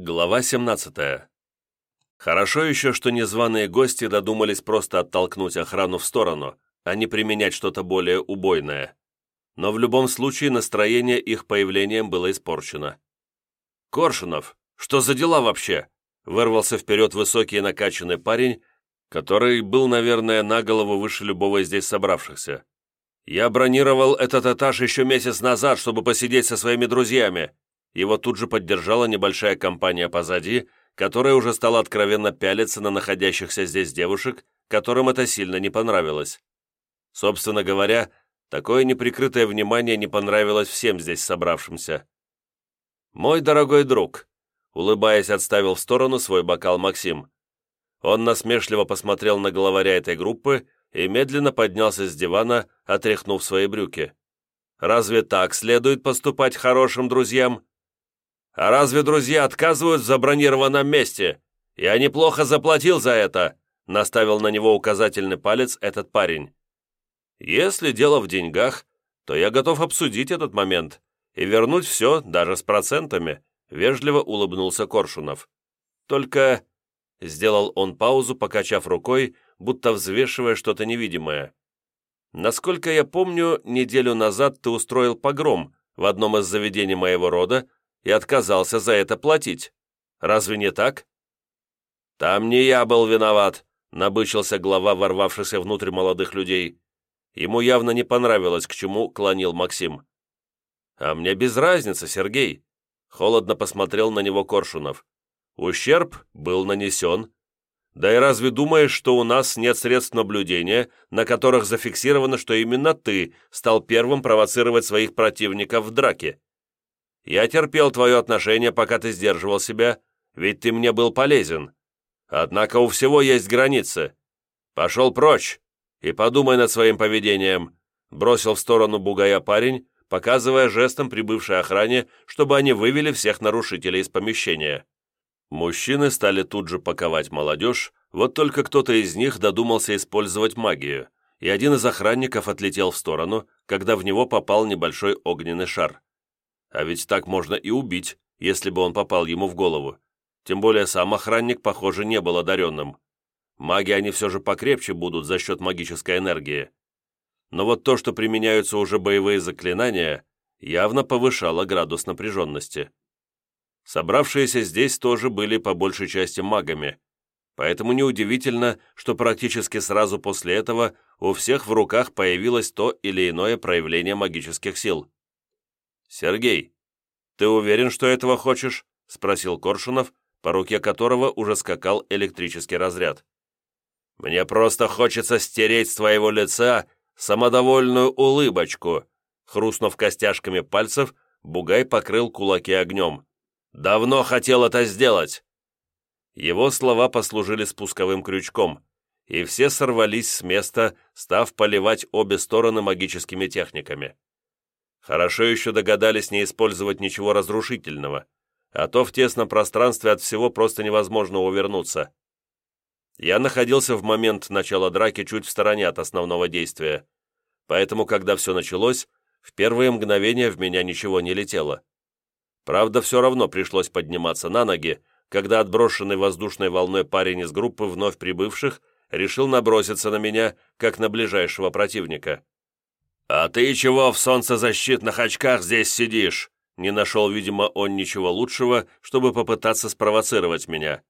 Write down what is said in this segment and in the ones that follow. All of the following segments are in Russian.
Глава 17. Хорошо еще, что незваные гости додумались просто оттолкнуть охрану в сторону, а не применять что-то более убойное. Но в любом случае настроение их появлением было испорчено. «Коршунов, что за дела вообще?» вырвался вперед высокий накачанный парень, который был, наверное, на голову выше любого здесь собравшихся. «Я бронировал этот этаж еще месяц назад, чтобы посидеть со своими друзьями. Его тут же поддержала небольшая компания позади, которая уже стала откровенно пялиться на находящихся здесь девушек, которым это сильно не понравилось. Собственно говоря, такое неприкрытое внимание не понравилось всем здесь собравшимся. «Мой дорогой друг», — улыбаясь, отставил в сторону свой бокал Максим. Он насмешливо посмотрел на главаря этой группы и медленно поднялся с дивана, отряхнув свои брюки. «Разве так следует поступать хорошим друзьям?» А разве друзья отказывают в забронированном месте? Я неплохо заплатил за это», — наставил на него указательный палец этот парень. «Если дело в деньгах, то я готов обсудить этот момент и вернуть все, даже с процентами», — вежливо улыбнулся Коршунов. «Только...» — сделал он паузу, покачав рукой, будто взвешивая что-то невидимое. «Насколько я помню, неделю назад ты устроил погром в одном из заведений моего рода, и отказался за это платить. Разве не так?» «Там не я был виноват», — набычился глава ворвавшихся внутрь молодых людей. Ему явно не понравилось, к чему клонил Максим. «А мне без разницы, Сергей», — холодно посмотрел на него Коршунов. «Ущерб был нанесен. Да и разве думаешь, что у нас нет средств наблюдения, на которых зафиксировано, что именно ты стал первым провоцировать своих противников в драке? Я терпел твое отношение, пока ты сдерживал себя, ведь ты мне был полезен. Однако у всего есть границы. Пошел прочь и подумай над своим поведением», бросил в сторону бугая парень, показывая жестом прибывшей охране, чтобы они вывели всех нарушителей из помещения. Мужчины стали тут же паковать молодежь, вот только кто-то из них додумался использовать магию, и один из охранников отлетел в сторону, когда в него попал небольшой огненный шар. А ведь так можно и убить, если бы он попал ему в голову. Тем более сам охранник, похоже, не был одаренным. Маги они все же покрепче будут за счет магической энергии. Но вот то, что применяются уже боевые заклинания, явно повышало градус напряженности. Собравшиеся здесь тоже были по большей части магами, поэтому неудивительно, что практически сразу после этого у всех в руках появилось то или иное проявление магических сил. «Сергей, ты уверен, что этого хочешь?» — спросил Коршунов, по руке которого уже скакал электрический разряд. «Мне просто хочется стереть с твоего лица самодовольную улыбочку», хрустнув костяшками пальцев, Бугай покрыл кулаки огнем. «Давно хотел это сделать!» Его слова послужили спусковым крючком, и все сорвались с места, став поливать обе стороны магическими техниками. Хорошо еще догадались не использовать ничего разрушительного, а то в тесном пространстве от всего просто невозможно увернуться. Я находился в момент начала драки чуть в стороне от основного действия, поэтому, когда все началось, в первые мгновения в меня ничего не летело. Правда, все равно пришлось подниматься на ноги, когда отброшенный воздушной волной парень из группы вновь прибывших решил наброситься на меня, как на ближайшего противника. «А ты чего в солнцезащитных очках здесь сидишь?» Не нашел, видимо, он ничего лучшего, чтобы попытаться спровоцировать меня.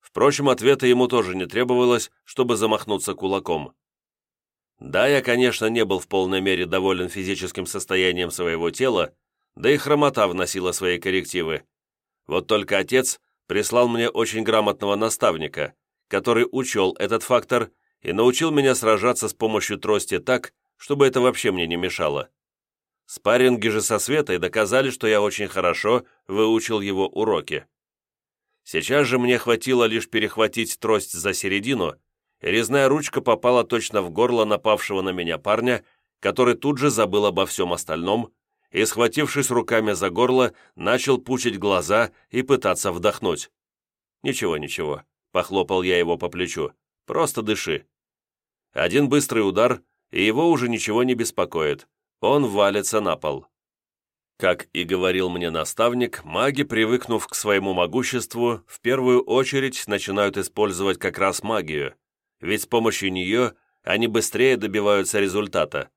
Впрочем, ответа ему тоже не требовалось, чтобы замахнуться кулаком. Да, я, конечно, не был в полной мере доволен физическим состоянием своего тела, да и хромота вносила свои коррективы. Вот только отец прислал мне очень грамотного наставника, который учел этот фактор и научил меня сражаться с помощью трости так, чтобы это вообще мне не мешало. Спарринги же со Светой доказали, что я очень хорошо выучил его уроки. Сейчас же мне хватило лишь перехватить трость за середину, и резная ручка попала точно в горло напавшего на меня парня, который тут же забыл обо всем остальном и, схватившись руками за горло, начал пучить глаза и пытаться вдохнуть. «Ничего, ничего», — похлопал я его по плечу, — «просто дыши». Один быстрый удар, и его уже ничего не беспокоит. Он валится на пол. Как и говорил мне наставник, маги, привыкнув к своему могуществу, в первую очередь начинают использовать как раз магию, ведь с помощью нее они быстрее добиваются результата.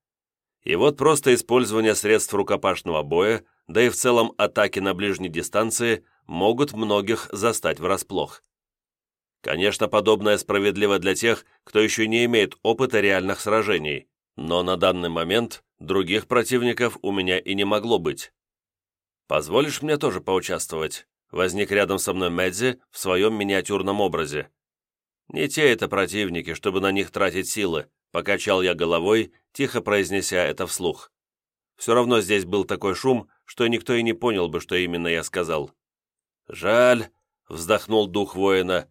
И вот просто использование средств рукопашного боя, да и в целом атаки на ближней дистанции, могут многих застать врасплох. Конечно, подобное справедливо для тех, кто еще не имеет опыта реальных сражений, но на данный момент других противников у меня и не могло быть. «Позволишь мне тоже поучаствовать?» Возник рядом со мной Медзи в своем миниатюрном образе. «Не те это противники, чтобы на них тратить силы», покачал я головой, тихо произнеся это вслух. Все равно здесь был такой шум, что никто и не понял бы, что именно я сказал. «Жаль», — вздохнул дух воина, —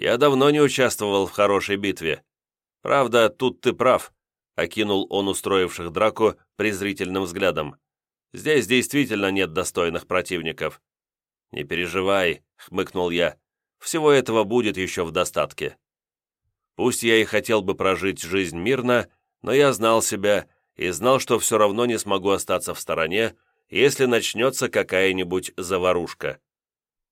«я давно не участвовал в хорошей битве. Правда, тут ты прав», — окинул он устроивших драку презрительным взглядом. Здесь действительно нет достойных противников». «Не переживай», — хмыкнул я, — «всего этого будет еще в достатке». Пусть я и хотел бы прожить жизнь мирно, но я знал себя и знал, что все равно не смогу остаться в стороне, если начнется какая-нибудь заварушка.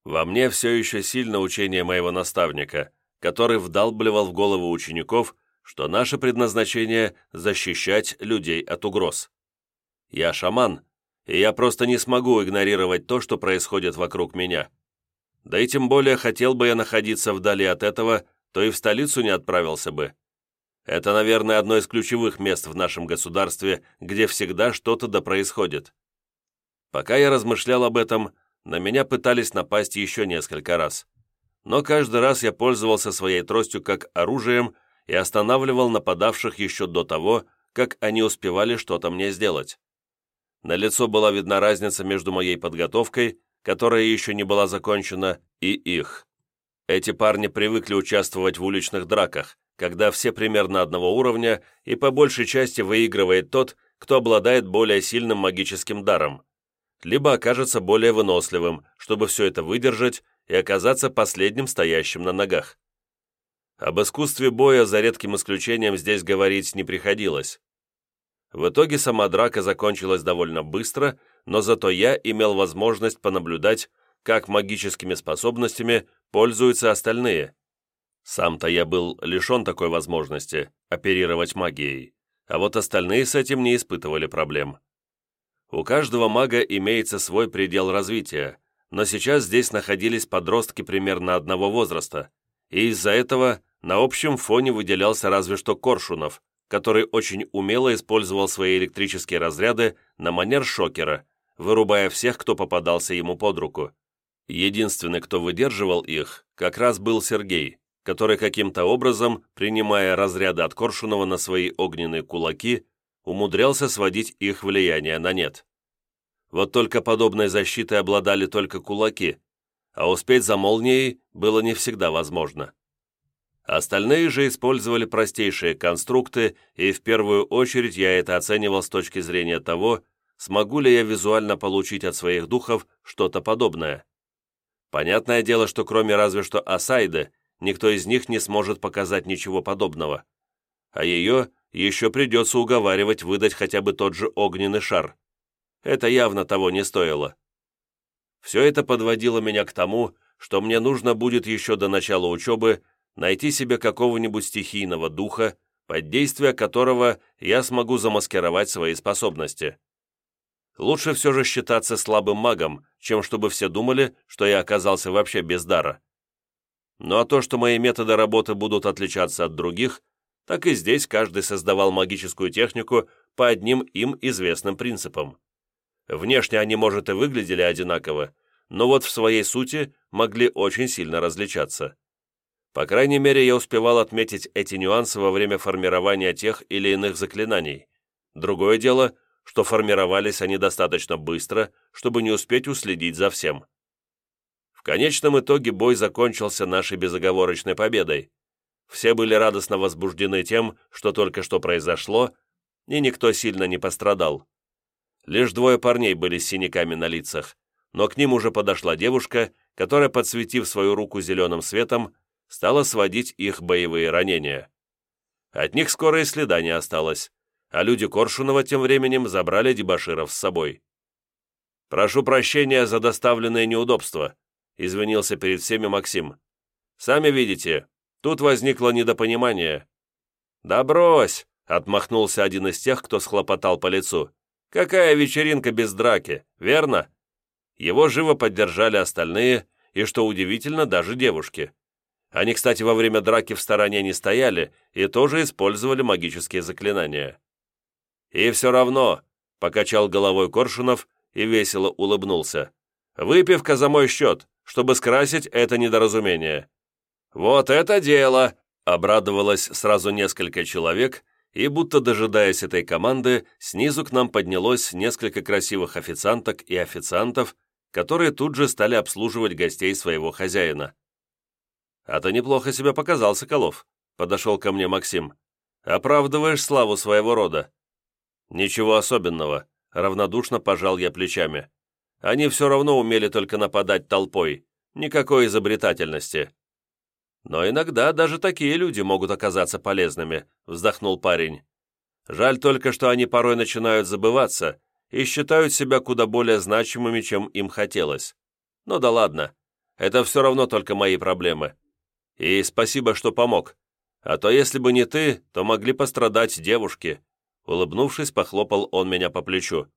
Во мне все еще сильно учение моего наставника, который вдалбливал в голову учеников, что наше предназначение – защищать людей от угроз. Я шаман, и я просто не смогу игнорировать то, что происходит вокруг меня. Да и тем более хотел бы я находиться вдали от этого, то и в столицу не отправился бы. Это, наверное, одно из ключевых мест в нашем государстве, где всегда что-то да происходит. Пока я размышлял об этом, на меня пытались напасть еще несколько раз. Но каждый раз я пользовался своей тростью как оружием и останавливал нападавших еще до того, как они успевали что-то мне сделать. На лицо была видна разница между моей подготовкой, которая еще не была закончена, и их. Эти парни привыкли участвовать в уличных драках, когда все примерно одного уровня и по большей части выигрывает тот, кто обладает более сильным магическим даром, либо окажется более выносливым, чтобы все это выдержать и оказаться последним стоящим на ногах. Об искусстве боя за редким исключением здесь говорить не приходилось. В итоге сама драка закончилась довольно быстро, но зато я имел возможность понаблюдать, как магическими способностями пользуются остальные. Сам-то я был лишен такой возможности оперировать магией, а вот остальные с этим не испытывали проблем. У каждого мага имеется свой предел развития, но сейчас здесь находились подростки примерно одного возраста, и из-за этого на общем фоне выделялся разве что Коршунов, который очень умело использовал свои электрические разряды на манер шокера, вырубая всех, кто попадался ему под руку. Единственный, кто выдерживал их, как раз был Сергей, который каким-то образом, принимая разряды от Коршунова на свои огненные кулаки, умудрялся сводить их влияние на нет. Вот только подобной защитой обладали только кулаки, а успеть за молнией было не всегда возможно. Остальные же использовали простейшие конструкты, и в первую очередь я это оценивал с точки зрения того, смогу ли я визуально получить от своих духов что-то подобное. Понятное дело, что кроме разве что Асайды, никто из них не сможет показать ничего подобного. А ее еще придется уговаривать выдать хотя бы тот же огненный шар. Это явно того не стоило. Все это подводило меня к тому, что мне нужно будет еще до начала учебы найти себе какого-нибудь стихийного духа, под действие которого я смогу замаскировать свои способности. Лучше все же считаться слабым магом, чем чтобы все думали, что я оказался вообще без дара. Ну а то, что мои методы работы будут отличаться от других, так и здесь каждый создавал магическую технику по одним им известным принципам. Внешне они, может, и выглядели одинаково, но вот в своей сути могли очень сильно различаться. По крайней мере, я успевал отметить эти нюансы во время формирования тех или иных заклинаний. Другое дело, что формировались они достаточно быстро, чтобы не успеть уследить за всем. В конечном итоге бой закончился нашей безоговорочной победой. Все были радостно возбуждены тем, что только что произошло, и никто сильно не пострадал. Лишь двое парней были с синяками на лицах, но к ним уже подошла девушка, которая, подсветив свою руку зеленым светом, стала сводить их боевые ранения. От них скоро и следа не осталось, а люди Коршунова тем временем забрали дебоширов с собой. «Прошу прощения за доставленные неудобства», — извинился перед всеми Максим. «Сами видите, тут возникло недопонимание». «Да брось!» — отмахнулся один из тех, кто схлопотал по лицу. «Какая вечеринка без драки, верно?» Его живо поддержали остальные, и, что удивительно, даже девушки. Они, кстати, во время драки в стороне не стояли и тоже использовали магические заклинания. «И все равно», — покачал головой Коршунов и весело улыбнулся, «выпивка за мой счет, чтобы скрасить это недоразумение». «Вот это дело!» — обрадовалось сразу несколько человек, и, будто дожидаясь этой команды, снизу к нам поднялось несколько красивых официанток и официантов, которые тут же стали обслуживать гостей своего хозяина. «А ты неплохо себя показал, Соколов», — подошел ко мне Максим. «Оправдываешь славу своего рода». «Ничего особенного», — равнодушно пожал я плечами. «Они все равно умели только нападать толпой. Никакой изобретательности». «Но иногда даже такие люди могут оказаться полезными», — вздохнул парень. «Жаль только, что они порой начинают забываться и считают себя куда более значимыми, чем им хотелось. Ну да ладно, это все равно только мои проблемы. И спасибо, что помог. А то если бы не ты, то могли пострадать девушки». Улыбнувшись, похлопал он меня по плечу.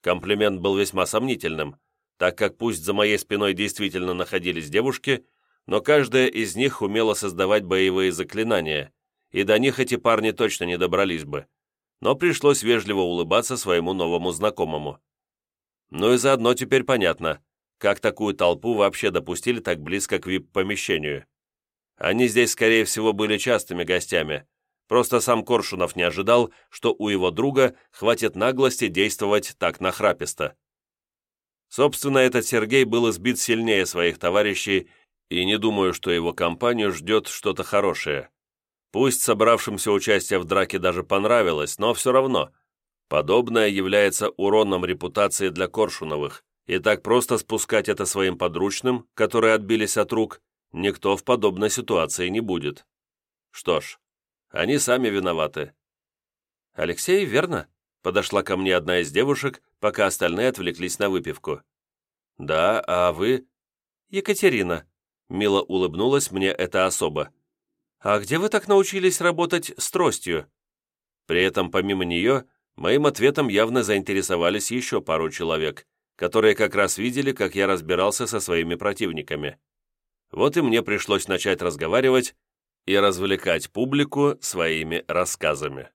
Комплимент был весьма сомнительным, так как пусть за моей спиной действительно находились девушки, но каждая из них умела создавать боевые заклинания, и до них эти парни точно не добрались бы. Но пришлось вежливо улыбаться своему новому знакомому. Ну и заодно теперь понятно, как такую толпу вообще допустили так близко к вип-помещению. Они здесь, скорее всего, были частыми гостями. Просто сам Коршунов не ожидал, что у его друга хватит наглости действовать так нахраписто. Собственно, этот Сергей был избит сильнее своих товарищей, и не думаю, что его компанию ждет что-то хорошее. Пусть собравшимся участие в драке даже понравилось, но все равно. Подобное является уроном репутации для Коршуновых, и так просто спускать это своим подручным, которые отбились от рук, никто в подобной ситуации не будет. Что ж, они сами виноваты. «Алексей, верно?» — подошла ко мне одна из девушек, пока остальные отвлеклись на выпивку. «Да, а вы?» «Екатерина», — мило улыбнулась мне эта особа. «А где вы так научились работать с тростью?» При этом, помимо нее, моим ответом явно заинтересовались еще пару человек, которые как раз видели, как я разбирался со своими противниками. Вот и мне пришлось начать разговаривать и развлекать публику своими рассказами.